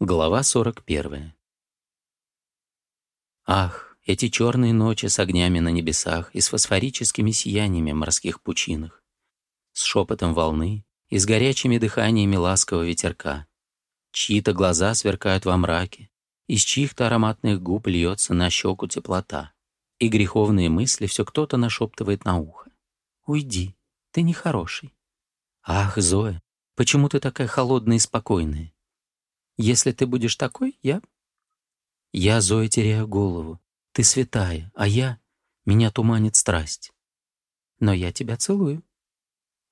Глава 41. Ах, эти черные ночи с огнями на небесах и с фосфорическими сияниями морских пучинах, с шепотом волны и с горячими дыханиями ласкового ветерка. Чьи-то глаза сверкают во мраке, из чьих-то ароматных губ льется на щеку теплота, и греховные мысли все кто-то нашептывает на ухо. «Уйди, ты нехороший». «Ах, Зоя, почему ты такая холодная и спокойная?» Если ты будешь такой, я... Я, Зоя, теряю голову. Ты святая, а я... Меня туманит страсть. Но я тебя целую.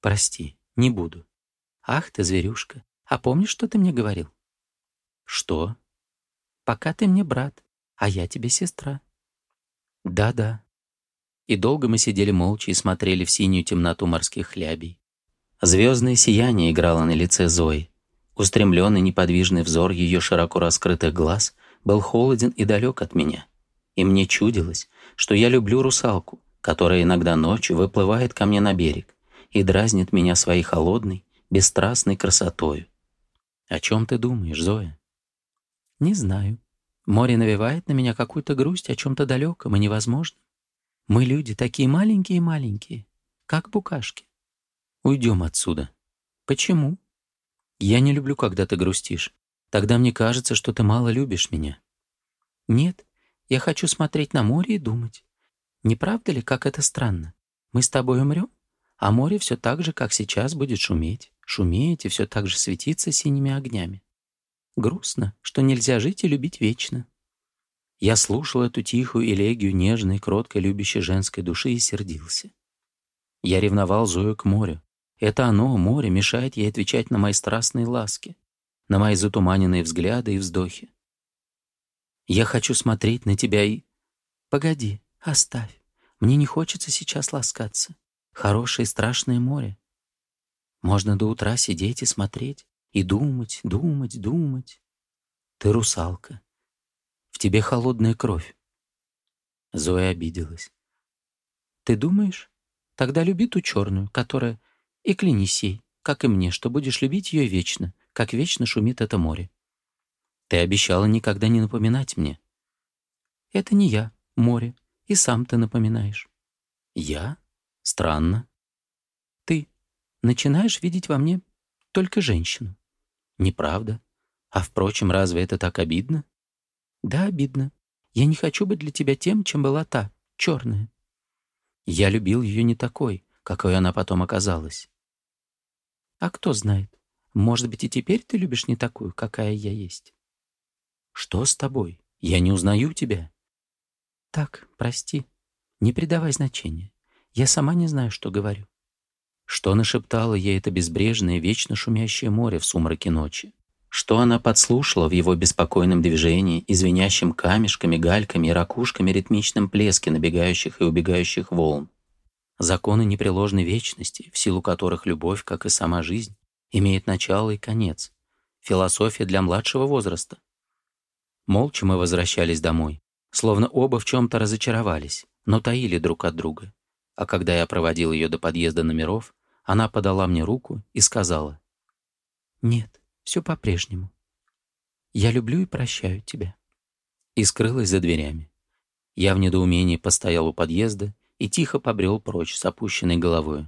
Прости, не буду. Ах ты, зверюшка, а помнишь, что ты мне говорил? Что? Пока ты мне брат, а я тебе сестра. Да-да. И долго мы сидели молча и смотрели в синюю темноту морских хлябей. Звездное сияние играло на лице Зои. Устремленный неподвижный взор ее широко раскрытых глаз был холоден и далек от меня. И мне чудилось, что я люблю русалку, которая иногда ночью выплывает ко мне на берег и дразнит меня своей холодной, бесстрастной красотою. «О чем ты думаешь, Зоя?» «Не знаю. Море навевает на меня какую-то грусть о чем-то далеком и невозможном. Мы люди такие маленькие-маленькие, как букашки. Уйдем отсюда. Почему? Я не люблю, когда ты грустишь. Тогда мне кажется, что ты мало любишь меня. Нет, я хочу смотреть на море и думать. Не правда ли, как это странно? Мы с тобой умрем, а море все так же, как сейчас, будет шуметь, шуметь и все так же светиться синими огнями. Грустно, что нельзя жить и любить вечно. Я слушал эту тихую элегию нежной, кроткой, любящей женской души и сердился. Я ревновал Зою к морю, это оно, море, мешает ей отвечать на мои страстные ласки, на мои затуманенные взгляды и вздохи. Я хочу смотреть на тебя и... Погоди, оставь. Мне не хочется сейчас ласкаться. Хорошее и страшное море. Можно до утра сидеть и смотреть, и думать, думать, думать. Ты русалка. В тебе холодная кровь. Зоя обиделась. Ты думаешь? Тогда люби ту черную, которая и клянись ей, как и мне, что будешь любить ее вечно, как вечно шумит это море. Ты обещала никогда не напоминать мне. Это не я, море, и сам ты напоминаешь. Я? Странно. Ты начинаешь видеть во мне только женщину. Неправда. А впрочем, разве это так обидно? Да, обидно. Я не хочу быть для тебя тем, чем была та, черная. Я любил ее не такой, какой она потом оказалась. А кто знает, может быть, и теперь ты любишь не такую, какая я есть. Что с тобой? Я не узнаю тебя. Так, прости. Не придавай значения. Я сама не знаю, что говорю. Что нашептало ей это безбрежное, вечно шумящее море в сумраке ночи? Что она подслушала в его беспокойном движении, извинящим камешками, гальками и ракушками ритмичном плеске набегающих и убегающих волн? законы непреложной вечности, в силу которых любовь, как и сама жизнь, имеет начало и конец, философия для младшего возраста. Молча мы возвращались домой, словно оба в чем-то разочаровались, но таили друг от друга. А когда я проводил ее до подъезда номеров, она подала мне руку и сказала, «Нет, все по-прежнему. Я люблю и прощаю тебя». И скрылась за дверями. Я в недоумении постоял у подъезда и тихо побрел прочь с опущенной головой.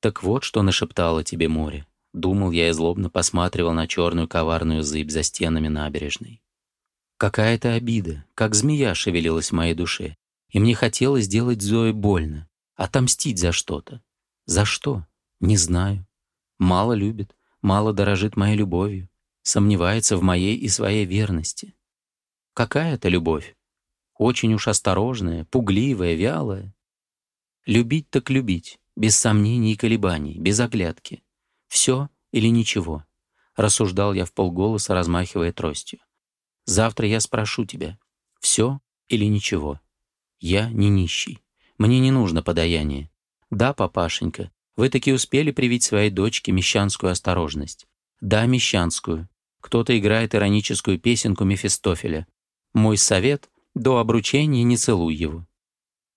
«Так вот, что нашептало тебе море», — думал я и злобно посматривал на черную коварную зыбь за стенами набережной. Какая-то обида, как змея шевелилась в моей душе, и мне хотелось сделать Зое больно, отомстить за что-то. За что? Не знаю. Мало любит, мало дорожит моей любовью, сомневается в моей и своей верности. Какая это любовь? Очень уж осторожная, пугливая, вялая. Любить так любить, без сомнений и колебаний, без оглядки. Все или ничего, рассуждал я в полголоса, размахивая тростью. Завтра я спрошу тебя, все или ничего. Я не нищий. Мне не нужно подаяние. Да, папашенька, вы таки успели привить своей дочке мещанскую осторожность. Да, мещанскую. Кто-то играет ироническую песенку Мефистофеля. Мой совет до обручения не целуй его.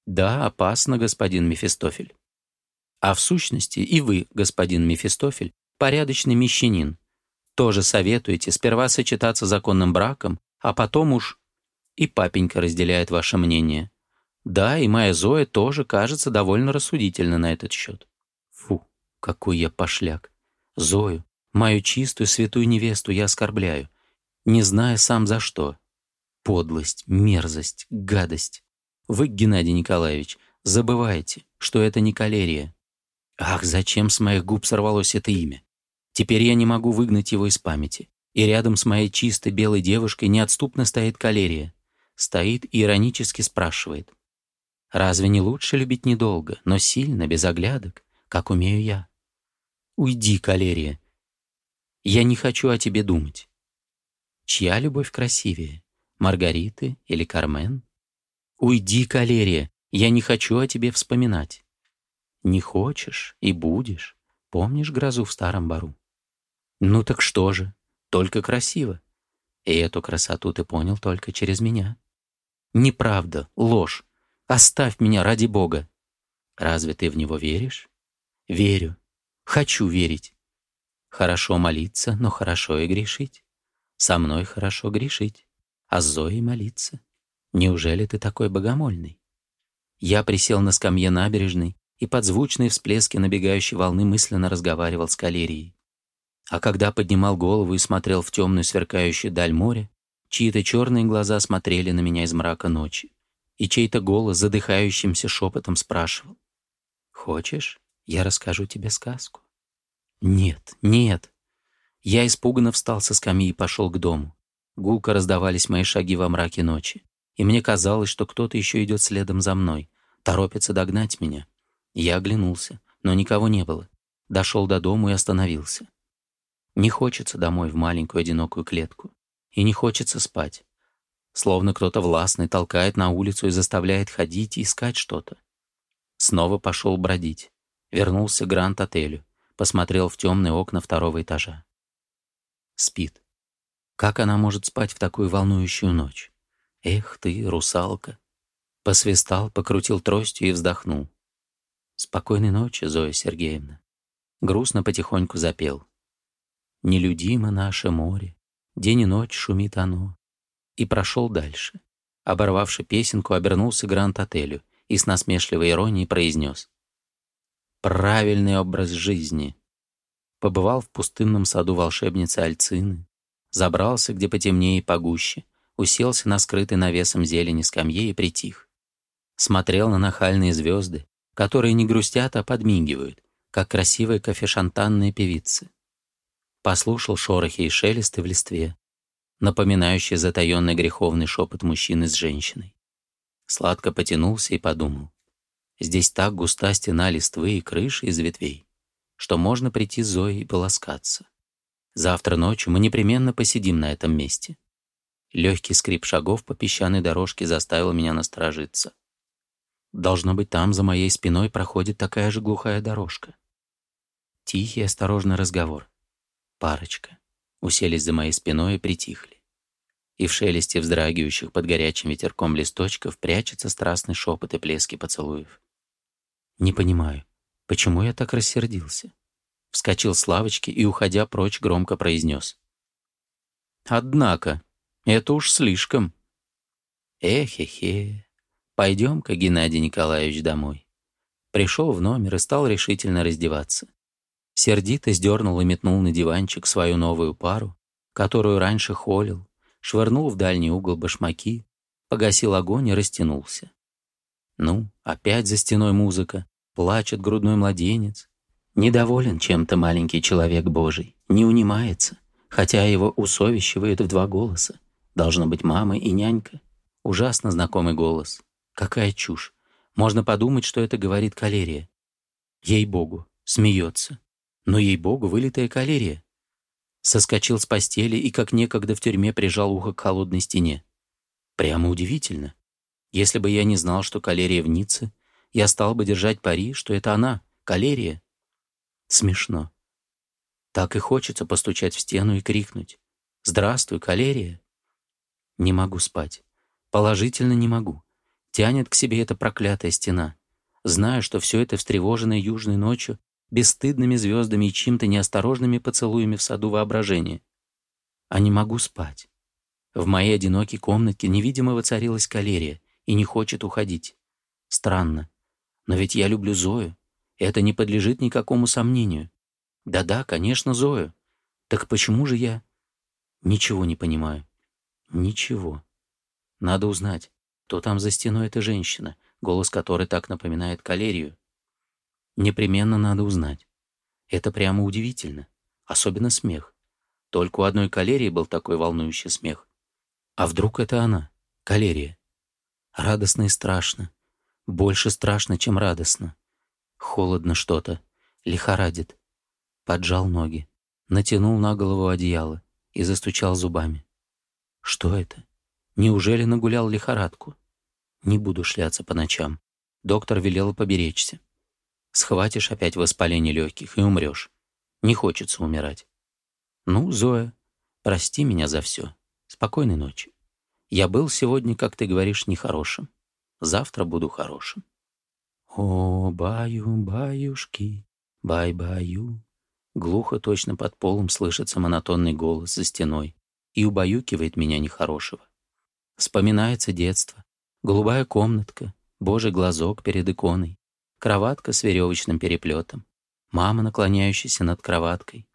Да, опасно, господин Мефистофель. А в сущности и вы, господин Мефистофель, порядочный мещанин. Тоже советуете сперва сочетаться законным браком, а потом уж... И папенька разделяет ваше мнение. Да, и моя Зоя тоже кажется довольно рассудительна на этот счет. Фу, какой я пошляк. Зою, мою чистую святую невесту я оскорбляю, не зная сам за что подлость, мерзость, гадость. Вы, Геннадий Николаевич, забываете, что это не калерия. Ах, зачем с моих губ сорвалось это имя? Теперь я не могу выгнать его из памяти. И рядом с моей чистой белой девушкой неотступно стоит калерия. Стоит и иронически спрашивает. Разве не лучше любить недолго, но сильно, без оглядок, как умею я? Уйди, калерия. Я не хочу о тебе думать. Чья любовь красивее? Маргариты или Кармен? Уйди, калерия, я не хочу о тебе вспоминать. Не хочешь и будешь. Помнишь грозу в старом бару? Ну так что же, только красиво. И эту красоту ты понял только через меня. Неправда, ложь. Оставь меня ради Бога. Разве ты в него веришь? Верю. Хочу верить. Хорошо молиться, но хорошо и грешить. Со мной хорошо грешить а Зои молиться. Неужели ты такой богомольный? Я присел на скамье набережной и под звучные всплески набегающей волны мысленно разговаривал с калерией. А когда поднимал голову и смотрел в темную сверкающую даль моря, чьи-то черные глаза смотрели на меня из мрака ночи, и чей-то голос задыхающимся шепотом спрашивал. «Хочешь, я расскажу тебе сказку?» «Нет, нет!» Я испуганно встал со скамьи и пошел к дому. Гулко раздавались мои шаги во мраке ночи. И мне казалось, что кто-то еще идет следом за мной, торопится догнать меня. Я оглянулся, но никого не было. Дошел до дома и остановился. Не хочется домой в маленькую одинокую клетку. И не хочется спать. Словно кто-то властный толкает на улицу и заставляет ходить и искать что-то. Снова пошел бродить. Вернулся к Гранд-отелю. Посмотрел в темные окна второго этажа. Спит. Как она может спать в такую волнующую ночь? Эх ты, русалка! Посвистал, покрутил тростью и вздохнул. Спокойной ночи, Зоя Сергеевна. Грустно потихоньку запел. Нелюдимо наше море, день и ночь шумит оно. И прошел дальше. Оборвавши песенку, обернулся Гранд-отелю и с насмешливой иронией произнес. «Правильный образ жизни!» Побывал в пустынном саду волшебницы Альцины, забрался где потемнее и погуще, уселся на скрытый навесом зелени скамье и притих. Смотрел на нахальные звезды, которые не грустят, а подмигивают, как красивые кофешантанные певицы. Послушал шорохи и шелесты в листве, напоминающие затаенный греховный шепот мужчины с женщиной. Сладко потянулся и подумал. Здесь так густа стена листвы и крыши из ветвей, что можно прийти Зои и полоскаться. Завтра ночью мы непременно посидим на этом месте». Легкий скрип шагов по песчаной дорожке заставил меня насторожиться. Должно быть, там за моей спиной проходит такая же глухая дорожка. Тихий, осторожный разговор. Парочка. Уселись за моей спиной и притихли. И в шелесте вздрагивающих под горячим ветерком листочков прячется страстный шепот и плески поцелуев. Не понимаю, почему я так рассердился? вскочил с лавочки и, уходя прочь, громко произнес. «Однако, это уж слишком». «Эхе-хе, пойдем-ка, Геннадий Николаевич, домой». Пришел в номер и стал решительно раздеваться. Сердито сдернул и метнул на диванчик свою новую пару, которую раньше холил, швырнул в дальний угол башмаки, погасил огонь и растянулся. Ну, опять за стеной музыка, плачет грудной младенец, Недоволен чем-то маленький человек Божий, не унимается, хотя его усовещивают в два голоса. Должно быть мама и нянька. Ужасно знакомый голос. Какая чушь. Можно подумать, что это говорит калерия. Ей-богу, смеется. Но ей-богу, вылитая калерия. Соскочил с постели и как некогда в тюрьме прижал ухо к холодной стене. Прямо удивительно. Если бы я не знал, что калерия в Ницце, я стал бы держать пари, что это она, калерия, смешно. Так и хочется постучать в стену и крикнуть. «Здравствуй, калерия!» Не могу спать. Положительно не могу. Тянет к себе эта проклятая стена. Знаю, что все это встревоженное южной ночью, бесстыдными звездами и чем-то неосторожными поцелуями в саду воображения. А не могу спать. В моей одинокой комнатке невидимо воцарилась калерия и не хочет уходить. Странно. Но ведь я люблю Зою. Это не подлежит никакому сомнению. Да-да, конечно, Зоя. Так почему же я... Ничего не понимаю. Ничего. Надо узнать, кто там за стеной эта женщина, голос которой так напоминает калерию. Непременно надо узнать. Это прямо удивительно. Особенно смех. Только у одной калерии был такой волнующий смех. А вдруг это она, калерия? Радостно и страшно. Больше страшно, чем радостно. Холодно что-то. Лихорадит. Поджал ноги. Натянул на голову одеяло и застучал зубами. Что это? Неужели нагулял лихорадку? Не буду шляться по ночам. Доктор велел поберечься. Схватишь опять воспаление легких и умрешь. Не хочется умирать. Ну, Зоя, прости меня за все. Спокойной ночи. Я был сегодня, как ты говоришь, нехорошим. Завтра буду хорошим. О, баю, баюшки, бай-баю. Глухо точно под полом слышится монотонный голос за стеной и убаюкивает меня нехорошего. Вспоминается детство, голубая комнатка, божий глазок перед иконой, кроватка с веревочным переплетом, мама, наклоняющаяся над кроваткой.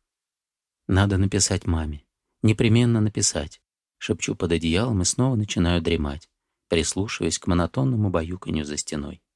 Надо написать маме, непременно написать. Шепчу под одеялом и снова начинаю дремать, прислушиваясь к монотонному баюканью за стеной.